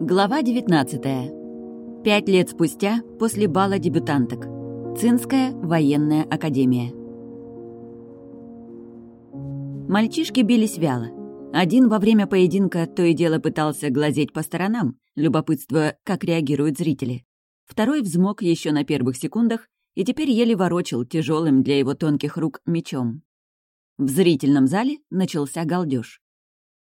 Глава 19. Пять лет спустя, после бала дебютанток. Цинская военная академия. Мальчишки бились вяло. Один во время поединка то и дело пытался глазеть по сторонам, любопытствуя, как реагируют зрители. Второй взмок еще на первых секундах и теперь еле ворочил тяжелым для его тонких рук мечом. В зрительном зале начался галдеж.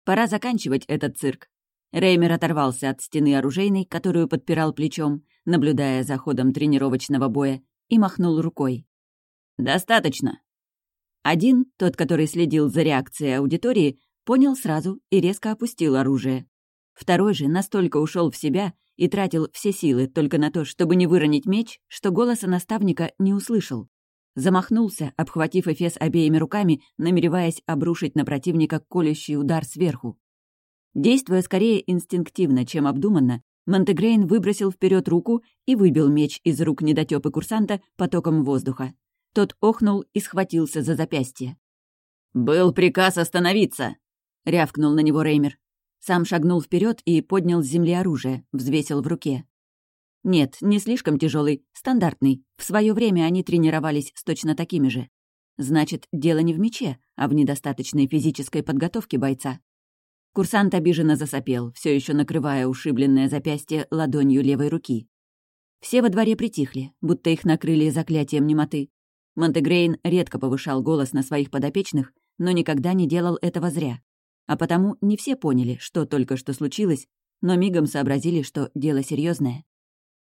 Пора заканчивать этот цирк. Реймер оторвался от стены оружейной, которую подпирал плечом, наблюдая за ходом тренировочного боя, и махнул рукой. «Достаточно!» Один, тот, который следил за реакцией аудитории, понял сразу и резко опустил оружие. Второй же настолько ушел в себя и тратил все силы только на то, чтобы не выронить меч, что голоса наставника не услышал. Замахнулся, обхватив Эфес обеими руками, намереваясь обрушить на противника колющий удар сверху. Действуя скорее инстинктивно, чем обдуманно, Монтегрейн выбросил вперед руку и выбил меч из рук недотёпы курсанта потоком воздуха. Тот охнул и схватился за запястье. «Был приказ остановиться!» — рявкнул на него Реймер. Сам шагнул вперед и поднял с земли оружие, взвесил в руке. Нет, не слишком тяжелый, стандартный. В свое время они тренировались с точно такими же. Значит, дело не в мече, а в недостаточной физической подготовке бойца. Курсант обиженно засопел, все еще накрывая ушибленное запястье ладонью левой руки. Все во дворе притихли, будто их накрыли заклятием немоты. Монтегрейн редко повышал голос на своих подопечных, но никогда не делал этого зря. А потому не все поняли, что только что случилось, но мигом сообразили, что дело серьезное.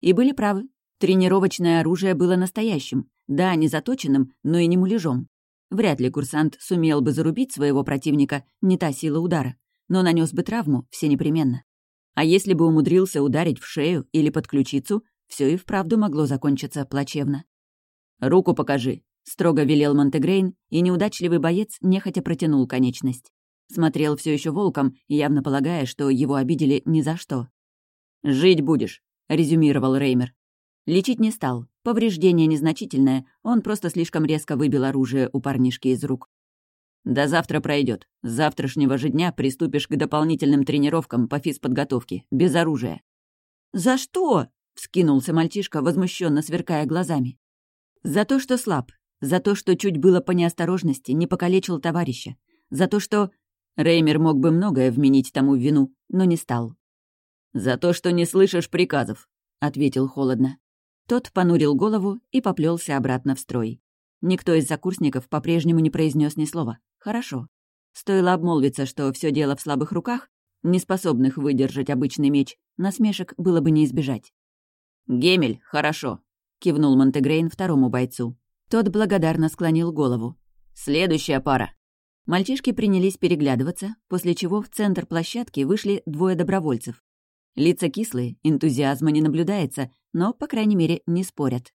И были правы. Тренировочное оружие было настоящим. Да, не заточенным, но и не муляжом. Вряд ли курсант сумел бы зарубить своего противника, не та сила удара, но нанес бы травму, все непременно. А если бы умудрился ударить в шею или под ключицу, все и вправду могло закончиться плачевно. «Руку покажи», — строго велел Монтегрейн, и неудачливый боец нехотя протянул конечность. Смотрел все еще волком, явно полагая, что его обидели ни за что. «Жить будешь», — резюмировал Реймер. Лечить не стал. Повреждение незначительное, он просто слишком резко выбил оружие у парнишки из рук. «До завтра пройдет. С завтрашнего же дня приступишь к дополнительным тренировкам по физподготовке, без оружия». «За что?» — вскинулся мальчишка, возмущенно сверкая глазами. «За то, что слаб. За то, что чуть было по неосторожности не покалечил товарища. За то, что Реймер мог бы многое вменить тому вину, но не стал. «За то, что не слышишь приказов», — ответил холодно. Тот понурил голову и поплелся обратно в строй. Никто из закурсников по-прежнему не произнес ни слова. Хорошо. Стоило обмолвиться, что все дело в слабых руках, неспособных выдержать обычный меч, насмешек было бы не избежать. «Гемель, хорошо», — кивнул Монтегрейн второму бойцу. Тот благодарно склонил голову. «Следующая пара». Мальчишки принялись переглядываться, после чего в центр площадки вышли двое добровольцев. Лица кислые, энтузиазма не наблюдается, но, по крайней мере, не спорят.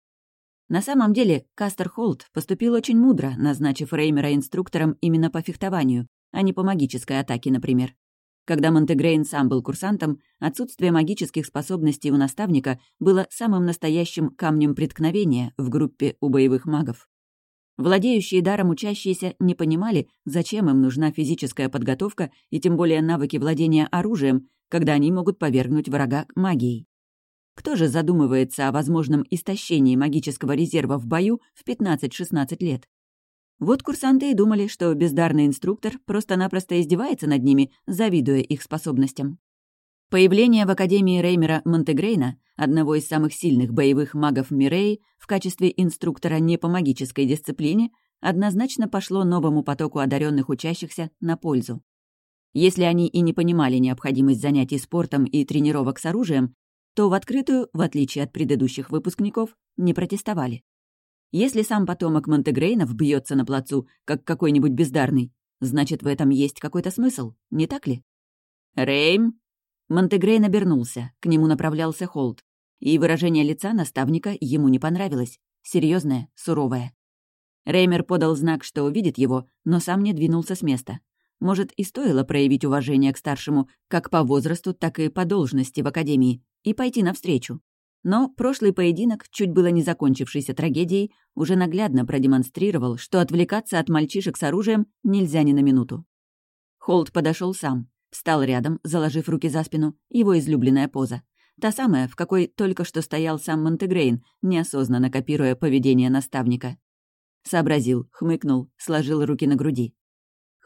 На самом деле, Кастер Холт поступил очень мудро, назначив Реймера инструктором именно по фехтованию, а не по магической атаке, например. Когда Монтегрейн сам был курсантом, отсутствие магических способностей у наставника было самым настоящим камнем преткновения в группе у боевых магов. Владеющие даром учащиеся не понимали, зачем им нужна физическая подготовка и тем более навыки владения оружием, когда они могут повергнуть врага магией. Кто же задумывается о возможном истощении магического резерва в бою в 15-16 лет? Вот курсанты и думали, что бездарный инструктор просто-напросто издевается над ними, завидуя их способностям. Появление в Академии Реймера Монтегрейна, одного из самых сильных боевых магов Мирей, в качестве инструктора не по магической дисциплине, однозначно пошло новому потоку одаренных учащихся на пользу. Если они и не понимали необходимость занятий спортом и тренировок с оружием, то в открытую, в отличие от предыдущих выпускников, не протестовали. Если сам потомок Монтегрейнов бьется на плацу, как какой-нибудь бездарный, значит, в этом есть какой-то смысл, не так ли? «Рейм!» Монтегрейн обернулся, к нему направлялся Холд. И выражение лица наставника ему не понравилось. Серьезное, суровое. Реймер подал знак, что увидит его, но сам не двинулся с места. Может, и стоило проявить уважение к старшему как по возрасту, так и по должности в Академии, и пойти навстречу. Но прошлый поединок, чуть было не закончившийся трагедией, уже наглядно продемонстрировал, что отвлекаться от мальчишек с оружием нельзя ни на минуту. Холд подошел сам, Встал рядом, заложив руки за спину, его излюбленная поза. Та самая, в какой только что стоял сам Монтегрейн, неосознанно копируя поведение наставника. Сообразил, хмыкнул, сложил руки на груди.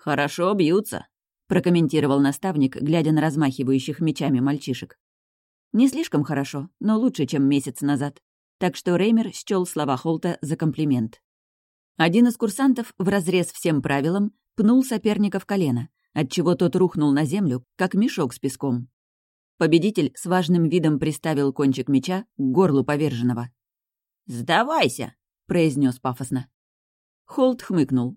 «Хорошо бьются», — прокомментировал наставник, глядя на размахивающих мечами мальчишек. Не слишком хорошо, но лучше, чем месяц назад. Так что Реймер счёл слова Холта за комплимент. Один из курсантов, вразрез всем правилам, пнул соперника в колено, отчего тот рухнул на землю, как мешок с песком. Победитель с важным видом приставил кончик меча к горлу поверженного. «Сдавайся!» — произнес пафосно. Холт хмыкнул.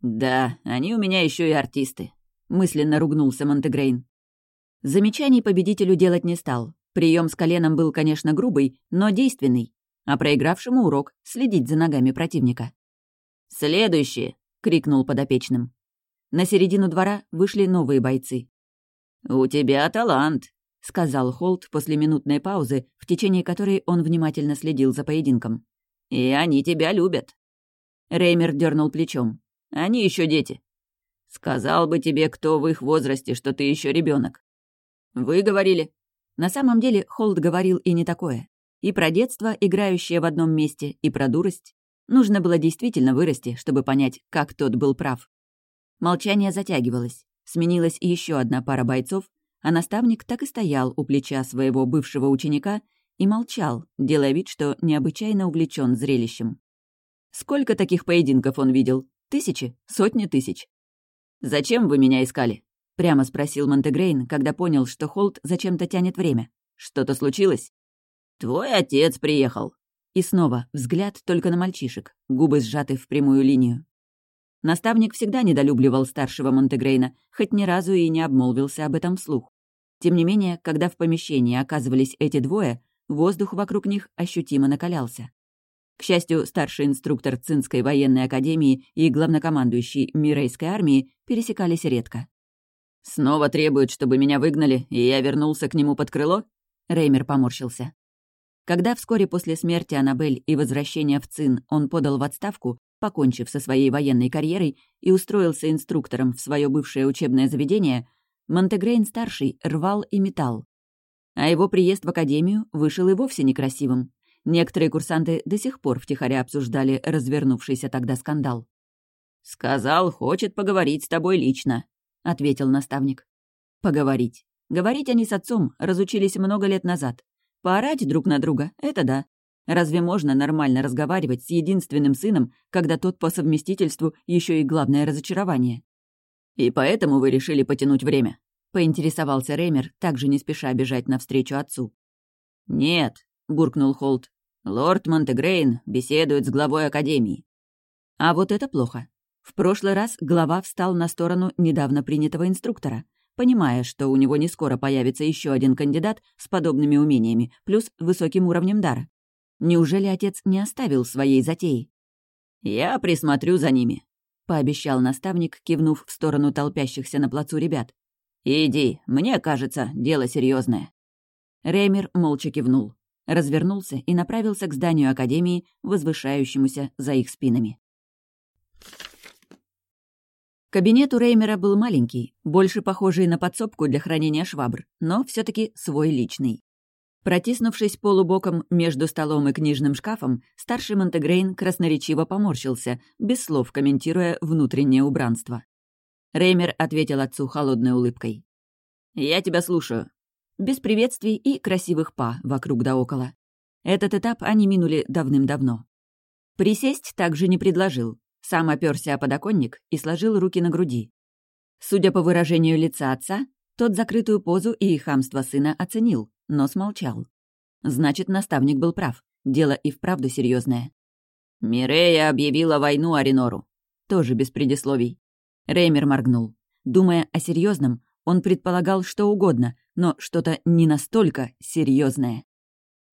«Да, они у меня еще и артисты», — мысленно ругнулся Монтегрейн. Замечаний победителю делать не стал. Прием с коленом был, конечно, грубый, но действенный, а проигравшему урок — следить за ногами противника. «Следующие!» — крикнул подопечным. На середину двора вышли новые бойцы. «У тебя талант», — сказал Холт после минутной паузы, в течение которой он внимательно следил за поединком. «И они тебя любят». Реймер дернул плечом. «Они еще дети. Сказал бы тебе, кто в их возрасте, что ты еще ребенок. Вы говорили. На самом деле Холт говорил и не такое. И про детство, играющее в одном месте, и про дурость. Нужно было действительно вырасти, чтобы понять, как тот был прав. Молчание затягивалось. Сменилась еще одна пара бойцов, а наставник так и стоял у плеча своего бывшего ученика и молчал, делая вид, что необычайно увлечен зрелищем. Сколько таких поединков он видел? Тысячи? Сотни тысяч? «Зачем вы меня искали?» — прямо спросил Монтегрейн, когда понял, что Холт зачем-то тянет время. «Что-то случилось?» «Твой отец приехал». И снова взгляд только на мальчишек, губы сжаты в прямую линию. Наставник всегда недолюбливал старшего Монтегрейна, хоть ни разу и не обмолвился об этом вслух. Тем не менее, когда в помещении оказывались эти двое, воздух вокруг них ощутимо накалялся. К счастью, старший инструктор Цинской военной академии и главнокомандующий Мирейской армии пересекались редко. «Снова требует, чтобы меня выгнали, и я вернулся к нему под крыло?» Реймер поморщился. Когда вскоре после смерти Аннабель и возвращения в Цин он подал в отставку, покончив со своей военной карьерой и устроился инструктором в свое бывшее учебное заведение, Монтегрейн-старший рвал и метал. А его приезд в академию вышел и вовсе некрасивым. Некоторые курсанты до сих пор втихаря обсуждали развернувшийся тогда скандал. «Сказал, хочет поговорить с тобой лично», — ответил наставник. «Поговорить. Говорить они с отцом разучились много лет назад. Поорать друг на друга — это да. Разве можно нормально разговаривать с единственным сыном, когда тот по совместительству еще и главное разочарование? И поэтому вы решили потянуть время?» — поинтересовался Реймер, также не спеша бежать навстречу отцу. «Нет», — буркнул Холт. «Лорд Монтегрейн беседует с главой Академии». А вот это плохо. В прошлый раз глава встал на сторону недавно принятого инструктора, понимая, что у него не скоро появится еще один кандидат с подобными умениями, плюс высоким уровнем дара. Неужели отец не оставил своей затеи? «Я присмотрю за ними», — пообещал наставник, кивнув в сторону толпящихся на плацу ребят. «Иди, мне кажется, дело серьезное. Реймер молча кивнул развернулся и направился к зданию Академии, возвышающемуся за их спинами. Кабинет у Реймера был маленький, больше похожий на подсобку для хранения швабр, но все таки свой личный. Протиснувшись полубоком между столом и книжным шкафом, старший Монтегрейн красноречиво поморщился, без слов комментируя внутреннее убранство. Реймер ответил отцу холодной улыбкой. «Я тебя слушаю», без приветствий и красивых па вокруг да около. Этот этап они минули давным-давно. Присесть также не предложил. Сам оперся о подоконник и сложил руки на груди. Судя по выражению лица отца, тот закрытую позу и хамство сына оценил, но смолчал. Значит, наставник был прав. Дело и вправду серьезное. «Мирея объявила войну Аринору». Тоже без предисловий. Реймер моргнул. Думая о серьезном, он предполагал что угодно, но что-то не настолько серьезное.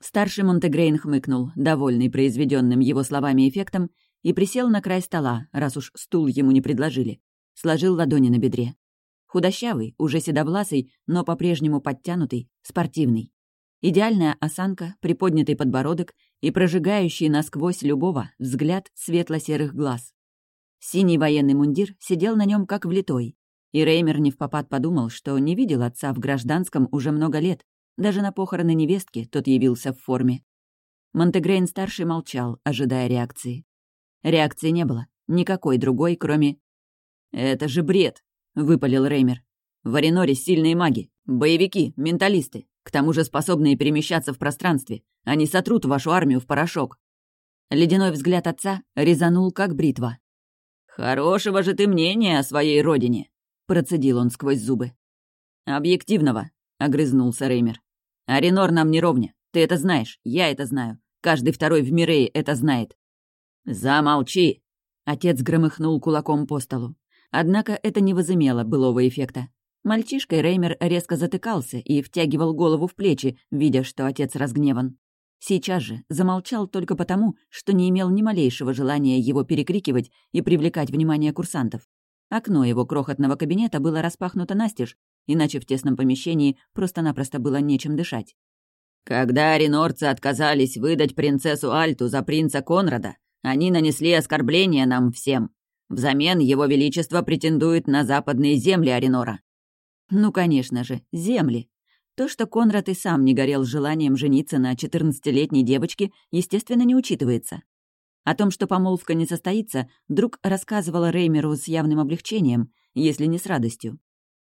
Старший Монтегрейн хмыкнул, довольный произведенным его словами эффектом, и присел на край стола, раз уж стул ему не предложили. Сложил ладони на бедре. Худощавый, уже седовласый, но по-прежнему подтянутый, спортивный. Идеальная осанка, приподнятый подбородок и прожигающий насквозь любого взгляд светло-серых глаз. Синий военный мундир сидел на нем как влитой, И Реймер не в попад подумал, что не видел отца в гражданском уже много лет. Даже на похороны невестки тот явился в форме. Монтегрейн-старший молчал, ожидая реакции. Реакции не было. Никакой другой, кроме... «Это же бред!» — выпалил Реймер. «В Ариноре сильные маги, боевики, менталисты, к тому же способные перемещаться в пространстве. Они сотрут вашу армию в порошок». Ледяной взгляд отца резанул, как бритва. «Хорошего же ты мнения о своей родине!» — процедил он сквозь зубы. «Объективного», — огрызнулся Реймер. «Аринор нам не ровня. Ты это знаешь, я это знаю. Каждый второй в Мирее это знает». «Замолчи!» — отец громыхнул кулаком по столу. Однако это не возымело былого эффекта. Мальчишкой Реймер резко затыкался и втягивал голову в плечи, видя, что отец разгневан. Сейчас же замолчал только потому, что не имел ни малейшего желания его перекрикивать и привлекать внимание курсантов. Окно его крохотного кабинета было распахнуто настежь, иначе в тесном помещении просто-напросто было нечем дышать. «Когда аринорцы отказались выдать принцессу Альту за принца Конрада, они нанесли оскорбление нам всем. Взамен его величество претендует на западные земли Аринора». «Ну, конечно же, земли. То, что Конрад и сам не горел желанием жениться на 14-летней девочке, естественно, не учитывается. О том, что помолвка не состоится, друг рассказывала Реймеру с явным облегчением, если не с радостью.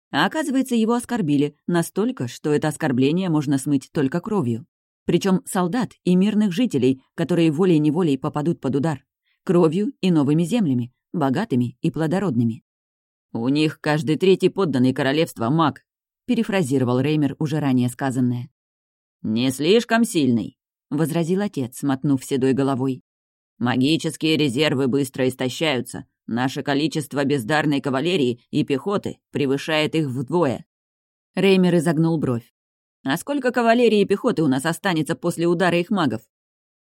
А оказывается, его оскорбили настолько, что это оскорбление можно смыть только кровью. Причем солдат и мирных жителей, которые волей-неволей попадут под удар. Кровью и новыми землями, богатыми и плодородными. «У них каждый третий подданный королевства маг», перефразировал Реймер уже ранее сказанное. «Не слишком сильный», — возразил отец, мотнув седой головой. «Магические резервы быстро истощаются. Наше количество бездарной кавалерии и пехоты превышает их вдвое». Реймер изогнул бровь. «А сколько кавалерии и пехоты у нас останется после удара их магов?»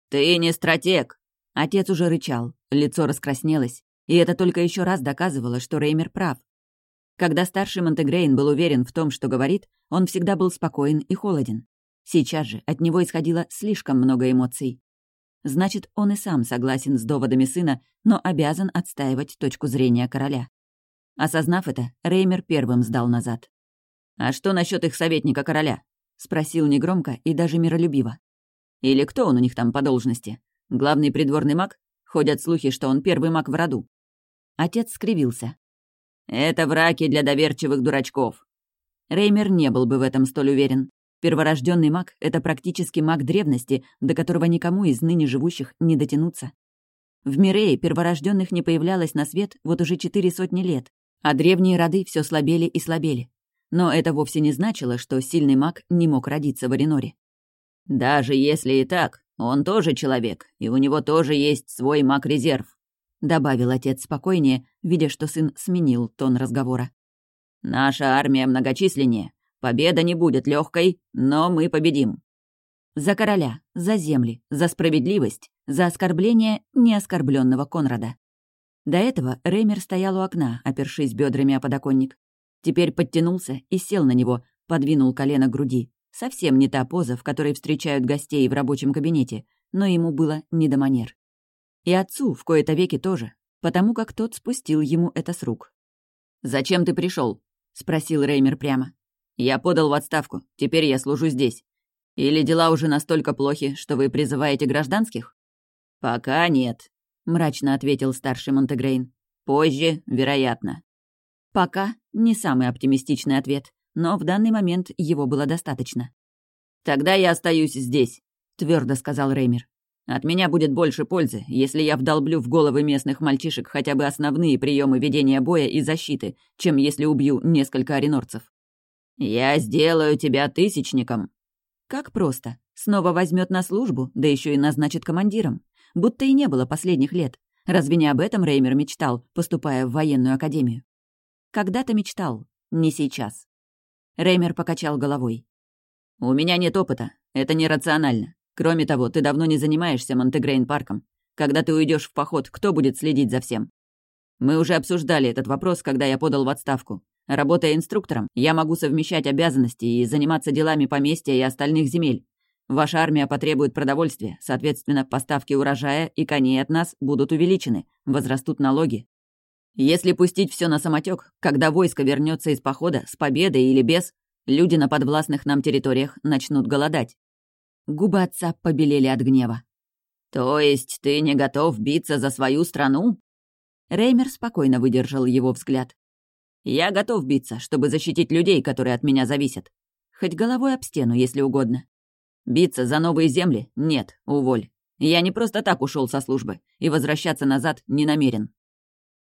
«Ты не стратег!» Отец уже рычал, лицо раскраснелось, и это только еще раз доказывало, что Реймер прав. Когда старший Монтегрейн был уверен в том, что говорит, он всегда был спокоен и холоден. Сейчас же от него исходило слишком много эмоций. Значит, он и сам согласен с доводами сына, но обязан отстаивать точку зрения короля. Осознав это, Реймер первым сдал назад. «А что насчет их советника короля?» — спросил негромко и даже миролюбиво. «Или кто он у них там по должности? Главный придворный маг? Ходят слухи, что он первый маг в роду». Отец скривился. «Это враки для доверчивых дурачков». Реймер не был бы в этом столь уверен. Перворожденный маг — это практически маг древности, до которого никому из ныне живущих не дотянуться. В Мирее перворожденных не появлялось на свет вот уже четыре сотни лет, а древние роды все слабели и слабели. Но это вовсе не значило, что сильный маг не мог родиться в Ариноре. «Даже если и так, он тоже человек, и у него тоже есть свой маг-резерв. — добавил отец спокойнее, видя, что сын сменил тон разговора. «Наша армия многочисленнее. Победа не будет легкой, но мы победим». За короля, за земли, за справедливость, за оскорбление неоскорбленного Конрада. До этого Реймер стоял у окна, опершись бедрами о подоконник. Теперь подтянулся и сел на него, подвинул колено к груди. Совсем не та поза, в которой встречают гостей в рабочем кабинете, но ему было не до манер. И отцу в кои-то веки тоже, потому как тот спустил ему это с рук. «Зачем ты пришел? спросил Реймер прямо. «Я подал в отставку, теперь я служу здесь. Или дела уже настолько плохи, что вы призываете гражданских?» «Пока нет», — мрачно ответил старший Монтегрейн. «Позже, вероятно». «Пока» — не самый оптимистичный ответ, но в данный момент его было достаточно. «Тогда я остаюсь здесь», — твердо сказал Реймер. От меня будет больше пользы, если я вдолблю в головы местных мальчишек хотя бы основные приемы ведения боя и защиты, чем если убью несколько аренорцев. Я сделаю тебя тысячником. Как просто. Снова возьмет на службу, да еще и назначит командиром. Будто и не было последних лет. Разве не об этом Реймер мечтал, поступая в военную академию? Когда-то мечтал, не сейчас. Реймер покачал головой. «У меня нет опыта. Это нерационально. Кроме того, ты давно не занимаешься Монтегрейн-парком. Когда ты уйдешь в поход, кто будет следить за всем? Мы уже обсуждали этот вопрос, когда я подал в отставку. Работая инструктором, я могу совмещать обязанности и заниматься делами поместья и остальных земель. Ваша армия потребует продовольствия, соответственно, поставки урожая и коней от нас будут увеличены, возрастут налоги. Если пустить все на самотек, когда войско вернется из похода, с победой или без, люди на подвластных нам территориях начнут голодать. Губы отца побелели от гнева. «То есть ты не готов биться за свою страну?» Реймер спокойно выдержал его взгляд. «Я готов биться, чтобы защитить людей, которые от меня зависят. Хоть головой об стену, если угодно. Биться за новые земли? Нет, уволь. Я не просто так ушел со службы, и возвращаться назад не намерен.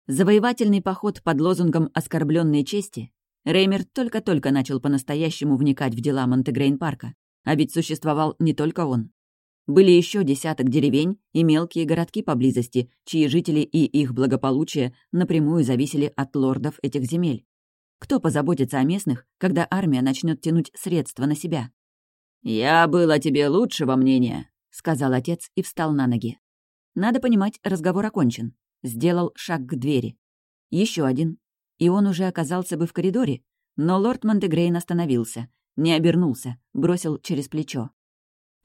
Завоевательный поход под лозунгом оскорбленной чести Реймер только-только начал по-настоящему вникать в дела Монтегрейн-парка, а ведь существовал не только он. Были еще десяток деревень и мелкие городки поблизости, чьи жители и их благополучие напрямую зависели от лордов этих земель. Кто позаботится о местных, когда армия начнет тянуть средства на себя? «Я был о тебе лучшего мнения», — сказал отец и встал на ноги. Надо понимать, разговор окончен сделал шаг к двери. Еще один. И он уже оказался бы в коридоре, но лорд Монтегрейн остановился, не обернулся, бросил через плечо.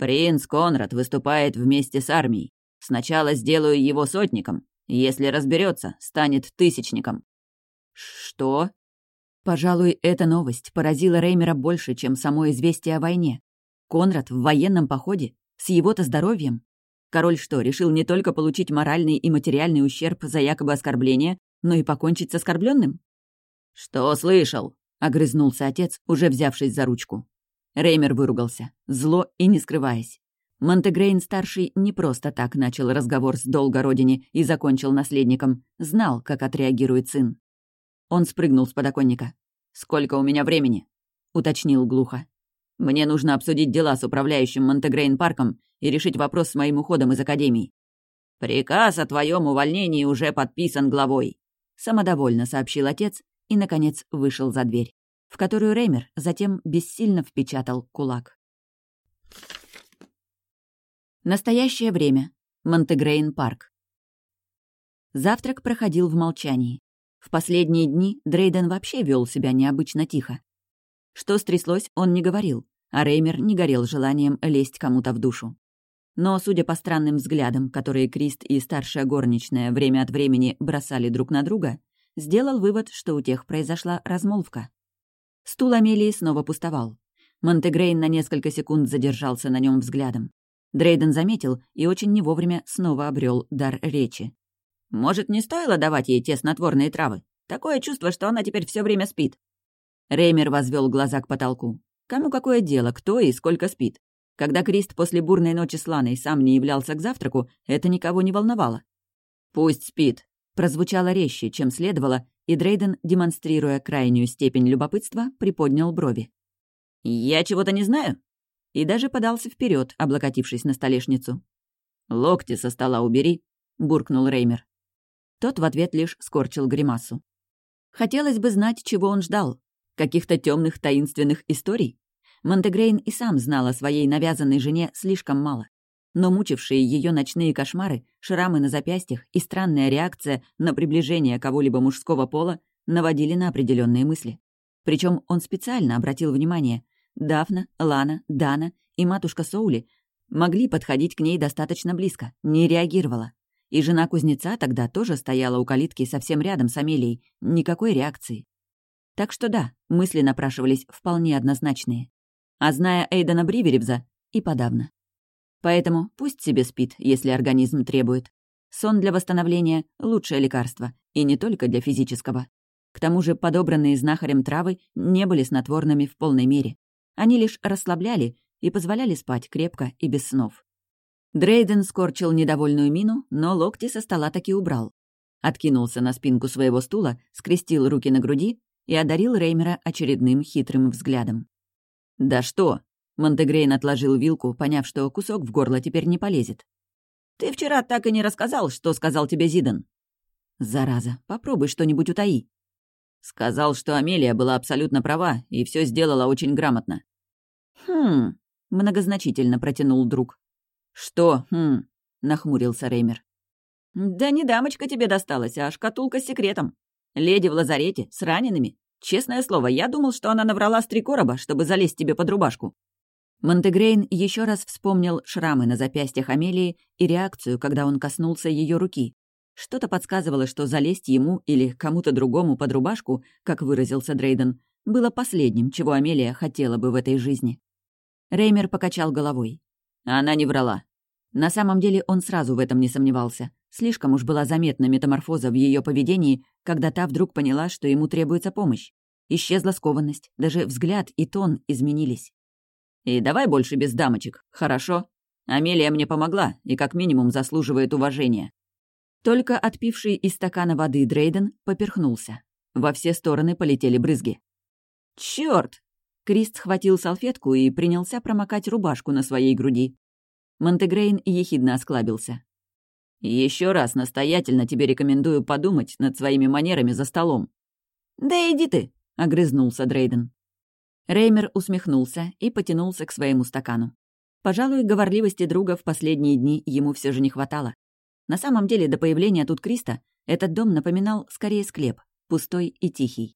«Принц Конрад выступает вместе с армией. Сначала сделаю его сотником. Если разберется, станет тысячником». «Что?» Пожалуй, эта новость поразила Реймера больше, чем само известие о войне. Конрад в военном походе? С его-то здоровьем? Король что, решил не только получить моральный и материальный ущерб за якобы оскорбление, но и покончить с оскорбленным? «Что слышал?» — огрызнулся отец, уже взявшись за ручку. Реймер выругался, зло и не скрываясь. Монтегрейн-старший не просто так начал разговор с долго родине и закончил наследником, знал, как отреагирует сын. Он спрыгнул с подоконника. «Сколько у меня времени?» — уточнил глухо. «Мне нужно обсудить дела с управляющим Монтегрейн-парком и решить вопрос с моим уходом из Академии. «Приказ о твоем увольнении уже подписан главой», — самодовольно сообщил отец и, наконец, вышел за дверь, в которую Реймер затем бессильно впечатал кулак. Настоящее время. Монтегрейн парк. Завтрак проходил в молчании. В последние дни Дрейден вообще вел себя необычно тихо. Что стряслось, он не говорил, а Реймер не горел желанием лезть кому-то в душу. Но, судя по странным взглядам, которые Крист и старшая горничная время от времени бросали друг на друга, сделал вывод, что у тех произошла размолвка. Стул Амелии снова пустовал. Монтегрейн на несколько секунд задержался на нем взглядом. Дрейден заметил и очень не вовремя снова обрел дар речи. «Может, не стоило давать ей те снотворные травы? Такое чувство, что она теперь все время спит». Реймер возвел глаза к потолку. Кому какое дело, кто и сколько спит? Когда Крист после бурной ночи с Ланой сам не являлся к завтраку, это никого не волновало. «Пусть спит», — прозвучало резче, чем следовало, и Дрейден, демонстрируя крайнюю степень любопытства, приподнял брови. «Я чего-то не знаю?» И даже подался вперед, облокотившись на столешницу. «Локти со стола убери», — буркнул Реймер. Тот в ответ лишь скорчил гримасу. Хотелось бы знать, чего он ждал. Каких-то темных таинственных историй? Монтегрейн и сам знал о своей навязанной жене слишком мало. Но мучившие ее ночные кошмары, шрамы на запястьях и странная реакция на приближение кого-либо мужского пола наводили на определенные мысли. Причем он специально обратил внимание. Дафна, Лана, Дана и матушка Соули могли подходить к ней достаточно близко, не реагировала. И жена кузнеца тогда тоже стояла у калитки совсем рядом с Амелией, никакой реакции. Так что да, мысли напрашивались вполне однозначные а зная Эйдена Бриверевза, и подавно. Поэтому пусть себе спит, если организм требует. Сон для восстановления — лучшее лекарство, и не только для физического. К тому же подобранные знахарем травы не были снотворными в полной мере. Они лишь расслабляли и позволяли спать крепко и без снов. Дрейден скорчил недовольную мину, но локти со стола таки убрал. Откинулся на спинку своего стула, скрестил руки на груди и одарил Реймера очередным хитрым взглядом. «Да что?» — Монтегрейн отложил вилку, поняв, что кусок в горло теперь не полезет. «Ты вчера так и не рассказал, что сказал тебе Зидан». «Зараза, попробуй что-нибудь утаи». Сказал, что Амелия была абсолютно права и все сделала очень грамотно. «Хм...» — многозначительно протянул друг. «Что «хм...» — нахмурился Реймер. «Да не дамочка тебе досталась, а шкатулка с секретом. Леди в лазарете, с ранеными. Честное слово, я думал, что она наврала с три короба, чтобы залезть тебе под рубашку». Монтегрейн еще раз вспомнил шрамы на запястьях Амелии и реакцию, когда он коснулся ее руки. Что-то подсказывало, что залезть ему или кому-то другому под рубашку, как выразился Дрейден, было последним, чего Амелия хотела бы в этой жизни. Реймер покачал головой. Она не врала. На самом деле он сразу в этом не сомневался. Слишком уж была заметна метаморфоза в ее поведении, когда та вдруг поняла, что ему требуется помощь. Исчезла скованность, даже взгляд и тон изменились. «И давай больше без дамочек, хорошо? Амелия мне помогла и как минимум заслуживает уважения». Только отпивший из стакана воды Дрейден поперхнулся. Во все стороны полетели брызги. «Чёрт!» Крист схватил салфетку и принялся промокать рубашку на своей груди. Монтегрейн ехидно осклабился. Еще раз настоятельно тебе рекомендую подумать над своими манерами за столом». «Да иди ты!» — огрызнулся Дрейден. Реймер усмехнулся и потянулся к своему стакану. Пожалуй, говорливости друга в последние дни ему все же не хватало. На самом деле, до появления тут Криста этот дом напоминал скорее склеп, пустой и тихий.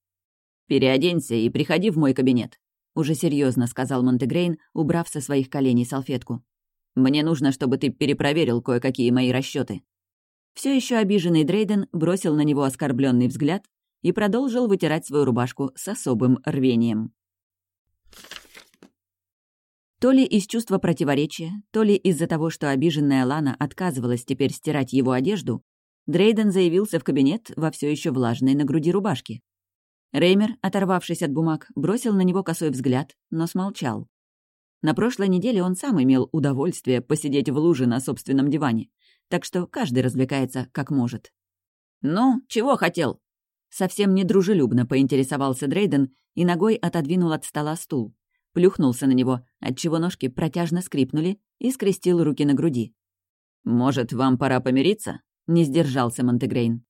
«Переоденься и приходи в мой кабинет», — уже серьезно сказал Монтегрейн, убрав со своих коленей салфетку. Мне нужно, чтобы ты перепроверил кое-какие мои расчеты. Все еще обиженный Дрейден бросил на него оскорбленный взгляд и продолжил вытирать свою рубашку с особым рвением. То ли из чувства противоречия, то ли из-за того, что обиженная Лана отказывалась теперь стирать его одежду, Дрейден заявился в кабинет во все еще влажной на груди рубашке. Реймер, оторвавшись от бумаг, бросил на него косой взгляд, но смолчал. На прошлой неделе он сам имел удовольствие посидеть в луже на собственном диване, так что каждый развлекается как может. «Ну, чего хотел?» Совсем недружелюбно поинтересовался Дрейден и ногой отодвинул от стола стул. Плюхнулся на него, отчего ножки протяжно скрипнули и скрестил руки на груди. «Может, вам пора помириться?» — не сдержался Монтегрейн.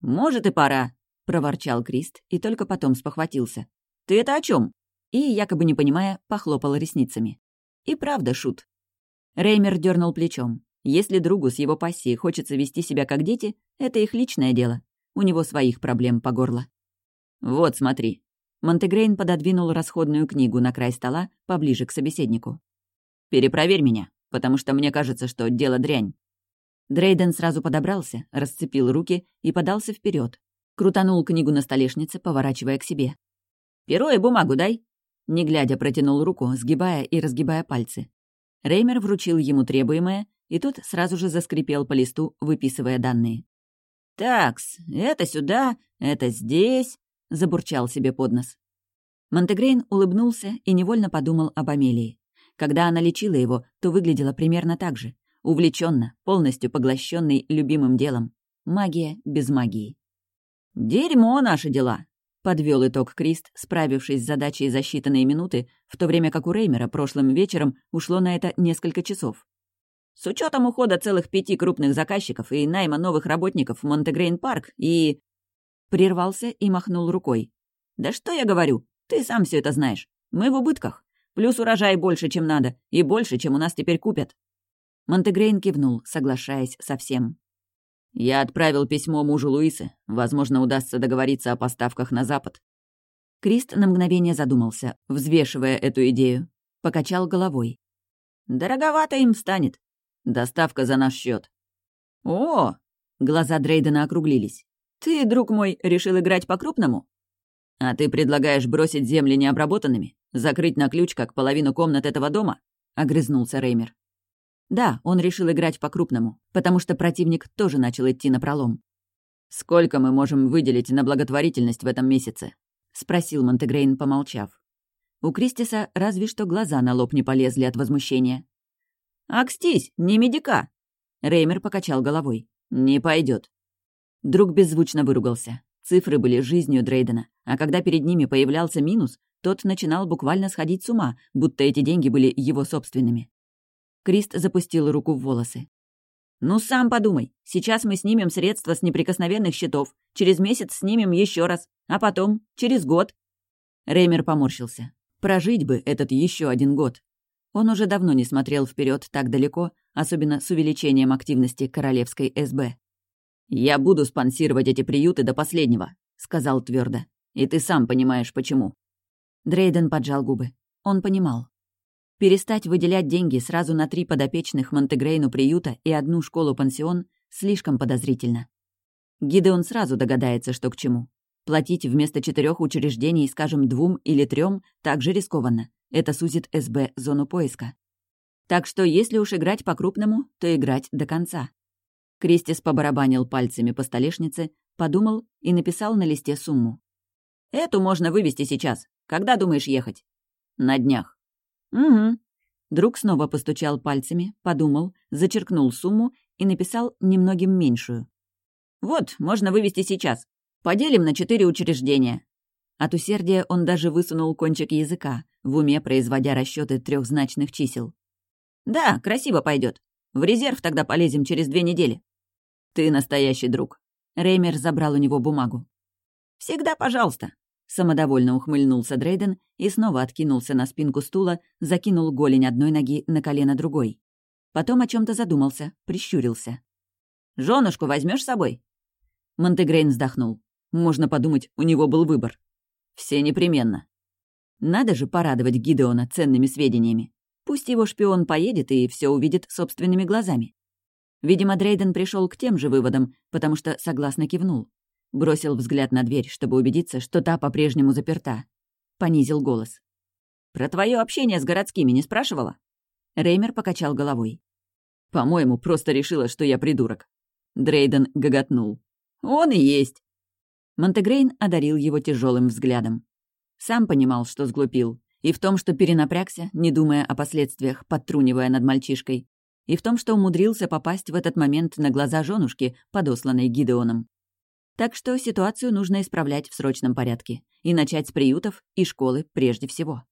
«Может, и пора», — проворчал Крист и только потом спохватился. «Ты это о чем? и, якобы не понимая, похлопал ресницами. И правда шут. Реймер дернул плечом. Если другу с его пассией хочется вести себя как дети, это их личное дело. У него своих проблем по горло. «Вот, смотри». Монтегрейн пододвинул расходную книгу на край стола поближе к собеседнику. «Перепроверь меня, потому что мне кажется, что дело дрянь». Дрейден сразу подобрался, расцепил руки и подался вперед. Крутанул книгу на столешнице, поворачивая к себе. «Перо и бумагу дай», не глядя, протянул руку, сгибая и разгибая пальцы. Реймер вручил ему требуемое, и тот сразу же заскрипел по листу, выписывая данные. «Такс, это сюда, это здесь», — забурчал себе под нос. Монтегрейн улыбнулся и невольно подумал об Амелии. Когда она лечила его, то выглядела примерно так же. Увлеченно, полностью поглощенный любимым делом. Магия без магии. «Дерьмо наши дела», Подвел итог Крист, справившись с задачей за считанные минуты, в то время как у Реймера прошлым вечером ушло на это несколько часов. С учетом ухода целых пяти крупных заказчиков и найма новых работников в Монтегрейн-парк и... Прервался и махнул рукой. «Да что я говорю? Ты сам все это знаешь. Мы в убытках. Плюс урожай больше, чем надо, и больше, чем у нас теперь купят». Монтегрейн кивнул, соглашаясь со всем. Я отправил письмо мужу Луисы. Возможно, удастся договориться о поставках на Запад. Крист на мгновение задумался, взвешивая эту идею. Покачал головой. «Дороговато им станет. Доставка за наш счет. «О!» — глаза Дрейдена округлились. «Ты, друг мой, решил играть по-крупному?» «А ты предлагаешь бросить земли необработанными? Закрыть на ключ, как половину комнат этого дома?» — огрызнулся Реймер. Да, он решил играть по-крупному, потому что противник тоже начал идти на пролом. «Сколько мы можем выделить на благотворительность в этом месяце?» — спросил Монтегрейн, помолчав. У Кристиса разве что глаза на лоб не полезли от возмущения. «Акстись, не медика!» Реймер покачал головой. «Не пойдет. Друг беззвучно выругался. Цифры были жизнью Дрейдена, а когда перед ними появлялся минус, тот начинал буквально сходить с ума, будто эти деньги были его собственными. Крист запустил руку в волосы. «Ну, сам подумай. Сейчас мы снимем средства с неприкосновенных счетов. Через месяц снимем еще раз. А потом, через год». Реймер поморщился. Прожить бы этот еще один год. Он уже давно не смотрел вперед так далеко, особенно с увеличением активности королевской СБ. «Я буду спонсировать эти приюты до последнего», — сказал твердо. «И ты сам понимаешь, почему». Дрейден поджал губы. Он понимал. Перестать выделять деньги сразу на три подопечных Монтегрейну приюта и одну школу-пансион слишком подозрительно. Гидеон сразу догадается, что к чему. Платить вместо четырех учреждений, скажем, двум или трем, также рискованно. Это сузит СБ зону поиска. Так что если уж играть по-крупному, то играть до конца. Кристис побарабанил пальцами по столешнице, подумал и написал на листе сумму. «Эту можно вывести сейчас. Когда думаешь ехать?» «На днях». «Угу». Друг снова постучал пальцами, подумал, зачеркнул сумму и написал немногим меньшую. «Вот, можно вывести сейчас. Поделим на четыре учреждения». От усердия он даже высунул кончик языка, в уме производя расчеты трехзначных чисел. «Да, красиво пойдет. В резерв тогда полезем через две недели». «Ты настоящий друг». Реймер забрал у него бумагу. «Всегда пожалуйста», — самодовольно ухмыльнулся Дрейден и снова откинулся на спинку стула, закинул голень одной ноги на колено другой. Потом о чем то задумался, прищурился. «Женушку возьмешь с собой?» Монтегрейн вздохнул. Можно подумать, у него был выбор. Все непременно. Надо же порадовать Гидеона ценными сведениями. Пусть его шпион поедет и все увидит собственными глазами. Видимо, Дрейден пришел к тем же выводам, потому что согласно кивнул. Бросил взгляд на дверь, чтобы убедиться, что та по-прежнему заперта. Понизил голос. «Про твое общение с городскими не спрашивала?» Реймер покачал головой. «По-моему, просто решила, что я придурок». Дрейден гоготнул. «Он и есть!» Монтегрейн одарил его тяжелым взглядом. Сам понимал, что сглупил. И в том, что перенапрягся, не думая о последствиях, подтрунивая над мальчишкой. И в том, что умудрился попасть в этот момент на глаза женушки, подосланной Гидеоном. Так что ситуацию нужно исправлять в срочном порядке. И начать с приютов и школы прежде всего.